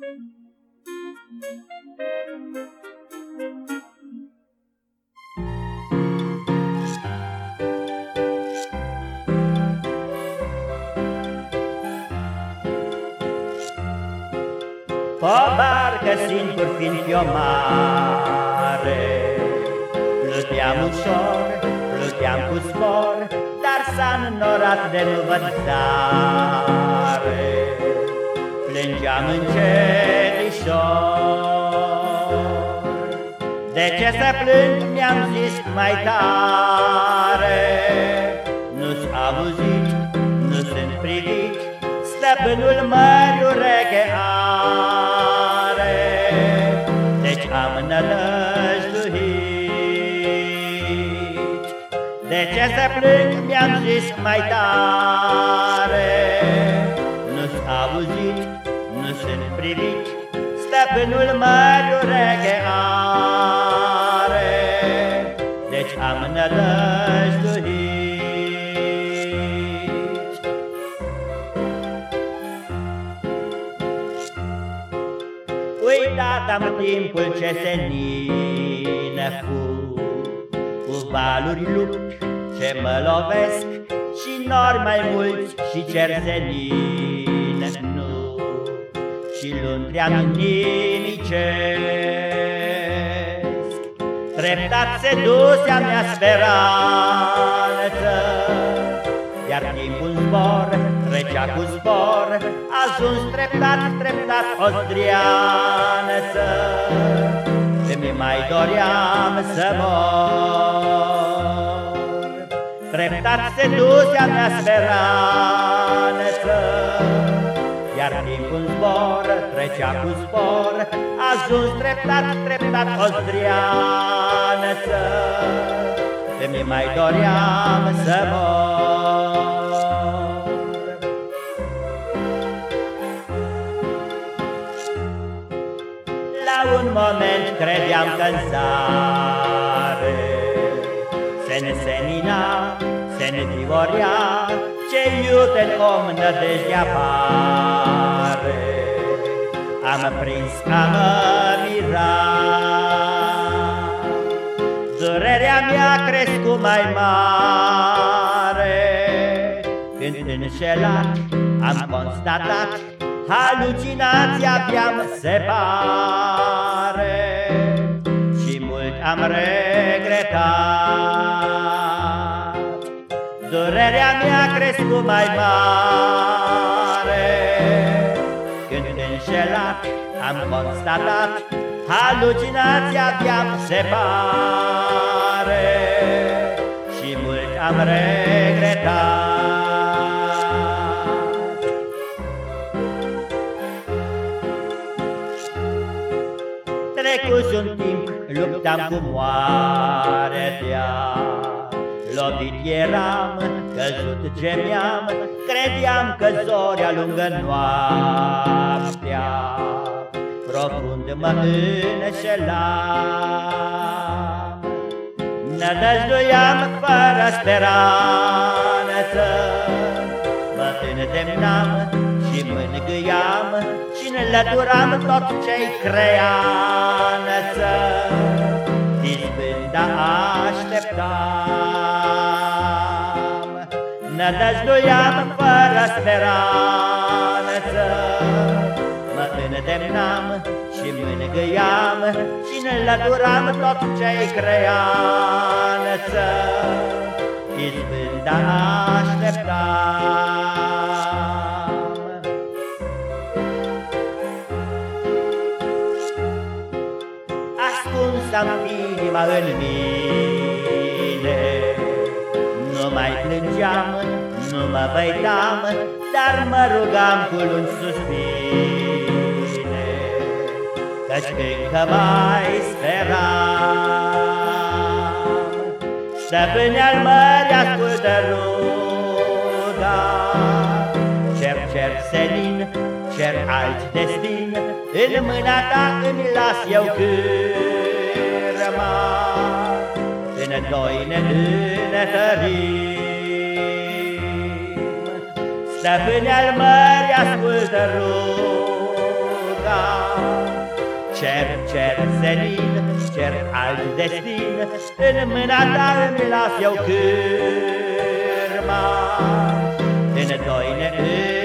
O barcă singur fiind pe o mare Pluteam ușor, pluteam cu zbor Dar s-a înnorat de nu văd zare Plângeam încetișor De ce să plâng, mi-am zis mai tare Nu-ți auzit, nu sunt privit Stăpânul mări ureche are. Deci am nădăjduit. De ce să plâng, mi-am zis mai tare Nu-ți auzit, nu sunt privit Stăpânul mări ureche are Deci am nădăjduit. Uitat am timpul ce senină fu Cu valuri lupți ce mă lovesc Și nori mai mulți și cer senin nu Și luntri am nimicesc Treptat sedusea mea speranță Iar timpul zbor trecea cu zbor Ajuns treptat, treptat o zdrianță Ce-mi mai doream să mor. Treptat se dusea mea speranță Iar timpul zbor trecea cu zbor Ajuns treptat, treptat o zdrianță Ce-mi mai doream să mor. Un moment credeam că în zare Se ne senina, se ne divoria Ce iute în om nădejde apare Am prins, am mirat Durerea mea crescut mai mare. Când înșelat am constatat Halucinația aveam se pare. Și mult am regretat. Durerea mea crescut mai mare. Când înșelat am constatat Halucinația aveam se pare Și mult am regretat. Trecut un timp, luptam cu moartea. Lovit eram, căzut gemeam, credeam că zori alungă noaptea. Profund mă înșelam Nădăjduiam fără speranță. Mă îndemnam și mângâiam Și înlăturam tot ce-i creanță. Izbânda așteptam Nădăjduiam fără speranță. Mă îndemnam și mângâiam Și înlăturam tot ce-i creanță. Izbânda așteptam Ascuns-am inima în mine nu mă văidam Dar mă rugam cu luni suspine Căci încă mai speram. Stăpâne al mării ascultă ruga Cer, cer senin, cer alt destin În mâna ta îmi las eu cârma. În doi ne înătărim Stăpâne al mării, ascultă ruga. Cer, cer, senin, cer al destin În mâna ta îmi las eu cârma. În doine îmi